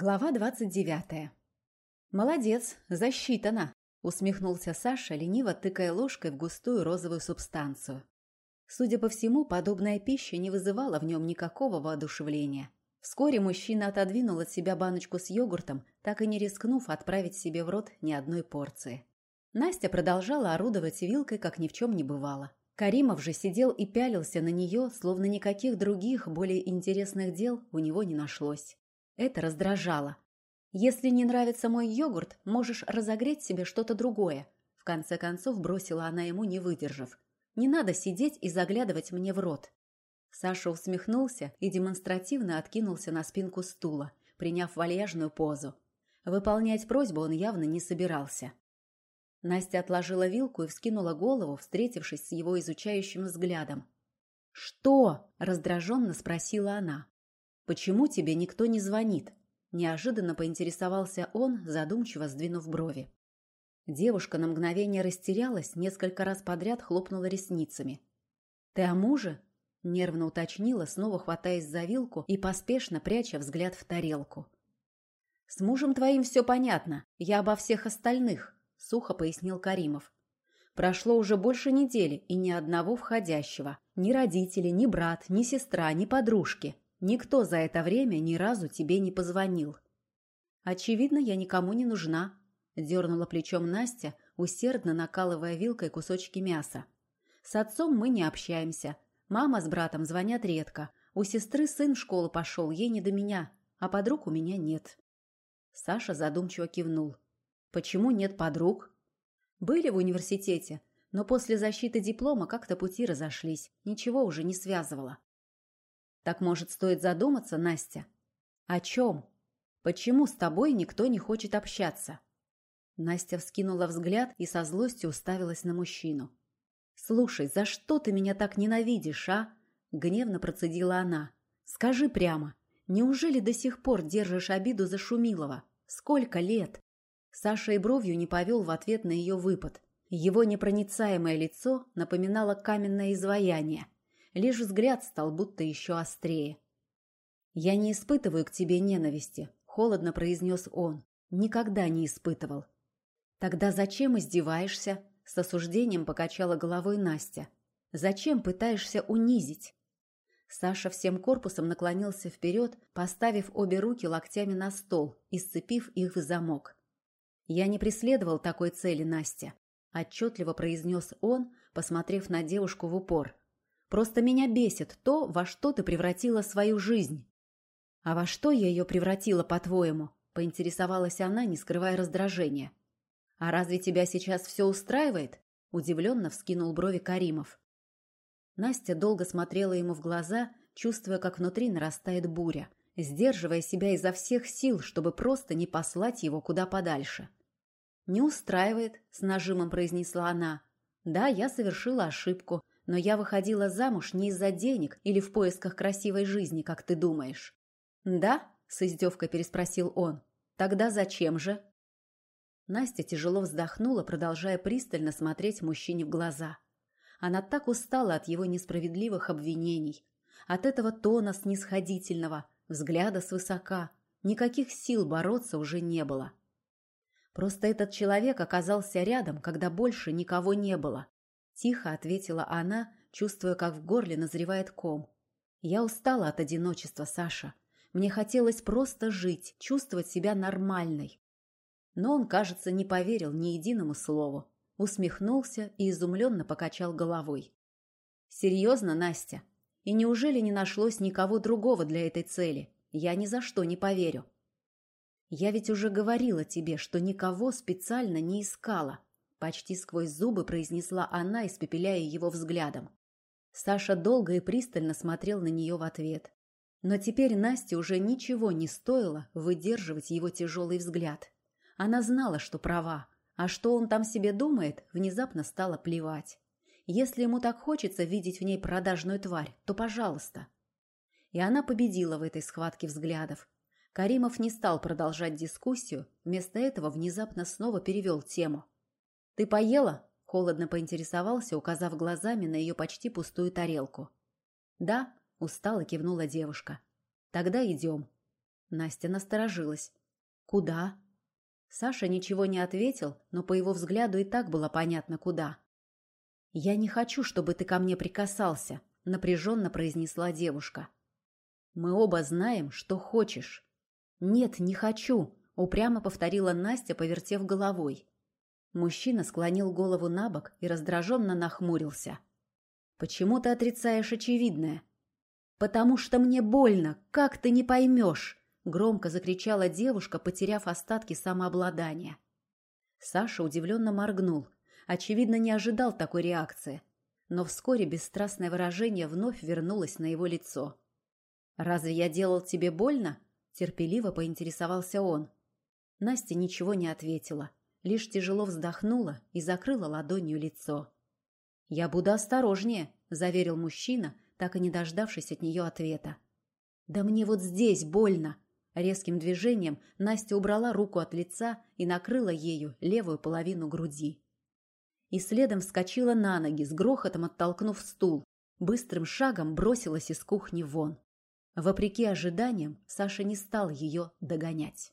Глава двадцать девятая. «Молодец, засчитано!» – усмехнулся Саша, лениво тыкая ложкой в густую розовую субстанцию. Судя по всему, подобная пища не вызывала в нем никакого воодушевления. Вскоре мужчина отодвинул от себя баночку с йогуртом, так и не рискнув отправить себе в рот ни одной порции. Настя продолжала орудовать вилкой, как ни в чем не бывало. Каримов же сидел и пялился на нее, словно никаких других, более интересных дел у него не нашлось. Это раздражало. «Если не нравится мой йогурт, можешь разогреть себе что-то другое», в конце концов бросила она ему, не выдержав. «Не надо сидеть и заглядывать мне в рот». Саша усмехнулся и демонстративно откинулся на спинку стула, приняв вальяжную позу. Выполнять просьбу он явно не собирался. Настя отложила вилку и вскинула голову, встретившись с его изучающим взглядом. «Что?» – раздраженно спросила она. «Почему тебе никто не звонит?» Неожиданно поинтересовался он, задумчиво сдвинув брови. Девушка на мгновение растерялась, несколько раз подряд хлопнула ресницами. «Ты о муже?» – нервно уточнила, снова хватаясь за вилку и поспешно пряча взгляд в тарелку. «С мужем твоим все понятно, я обо всех остальных», – сухо пояснил Каримов. «Прошло уже больше недели и ни одного входящего. Ни родители, ни брат, ни сестра, ни подружки. Никто за это время ни разу тебе не позвонил. Очевидно, я никому не нужна, дернула плечом Настя, усердно накалывая вилкой кусочки мяса. С отцом мы не общаемся. Мама с братом звонят редко. У сестры сын в школу пошел, ей не до меня, а подруг у меня нет. Саша задумчиво кивнул. Почему нет подруг? Были в университете, но после защиты диплома как-то пути разошлись, ничего уже не связывало. Так, может, стоит задуматься, Настя? О чем? Почему с тобой никто не хочет общаться? Настя вскинула взгляд и со злостью уставилась на мужчину. «Слушай, за что ты меня так ненавидишь, а?» Гневно процедила она. «Скажи прямо, неужели до сих пор держишь обиду за Шумилова? Сколько лет?» Саша и бровью не повел в ответ на ее выпад. Его непроницаемое лицо напоминало каменное изваяние – Лишь взгляд стал будто еще острее. «Я не испытываю к тебе ненависти», — холодно произнес он. «Никогда не испытывал». «Тогда зачем издеваешься?» — с осуждением покачала головой Настя. «Зачем пытаешься унизить?» Саша всем корпусом наклонился вперед, поставив обе руки локтями на стол и сцепив их в замок. «Я не преследовал такой цели, Настя», — отчетливо произнес он, посмотрев на девушку в упор. Просто меня бесит то, во что ты превратила свою жизнь. А во что я ее превратила, по-твоему? Поинтересовалась она, не скрывая раздражения. А разве тебя сейчас все устраивает? Удивленно вскинул брови Каримов. Настя долго смотрела ему в глаза, чувствуя, как внутри нарастает буря, сдерживая себя изо всех сил, чтобы просто не послать его куда подальше. «Не устраивает», — с нажимом произнесла она. «Да, я совершила ошибку, но я выходила замуж не из-за денег или в поисках красивой жизни, как ты думаешь. Да? С издевкой переспросил он. Тогда зачем же? Настя тяжело вздохнула, продолжая пристально смотреть мужчине в глаза. Она так устала от его несправедливых обвинений, от этого тона снисходительного, взгляда свысока. Никаких сил бороться уже не было. Просто этот человек оказался рядом, когда больше никого не было. Тихо ответила она, чувствуя, как в горле назревает ком. «Я устала от одиночества, Саша. Мне хотелось просто жить, чувствовать себя нормальной». Но он, кажется, не поверил ни единому слову. Усмехнулся и изумленно покачал головой. «Серьезно, Настя? И неужели не нашлось никого другого для этой цели? Я ни за что не поверю». «Я ведь уже говорила тебе, что никого специально не искала», Почти сквозь зубы произнесла она, испепеляя его взглядом. Саша долго и пристально смотрел на нее в ответ. Но теперь Насте уже ничего не стоило выдерживать его тяжелый взгляд. Она знала, что права, а что он там себе думает, внезапно стало плевать. Если ему так хочется видеть в ней продажную тварь, то пожалуйста. И она победила в этой схватке взглядов. Каримов не стал продолжать дискуссию, вместо этого внезапно снова перевел тему – «Ты поела?» – холодно поинтересовался, указав глазами на ее почти пустую тарелку. «Да», – устало кивнула девушка. «Тогда идем». Настя насторожилась. «Куда?» Саша ничего не ответил, но по его взгляду и так было понятно, куда. «Я не хочу, чтобы ты ко мне прикасался», — напряженно произнесла девушка. «Мы оба знаем, что хочешь». «Нет, не хочу», — упрямо повторила Настя, повертев головой. Мужчина склонил голову на бок и раздраженно нахмурился. «Почему ты отрицаешь очевидное?» «Потому что мне больно, как ты не поймешь!» Громко закричала девушка, потеряв остатки самообладания. Саша удивленно моргнул. Очевидно, не ожидал такой реакции. Но вскоре бесстрастное выражение вновь вернулось на его лицо. «Разве я делал тебе больно?» Терпеливо поинтересовался он. Настя ничего не ответила, лишь тяжело вздохнула и закрыла ладонью лицо. «Я буду осторожнее», — заверил мужчина, так и не дождавшись от нее ответа. «Да мне вот здесь больно!» Резким движением Настя убрала руку от лица и накрыла ею левую половину груди. И следом вскочила на ноги, с грохотом оттолкнув стул. Быстрым шагом бросилась из кухни вон. Вопреки ожиданиям, Саша не стал ее догонять.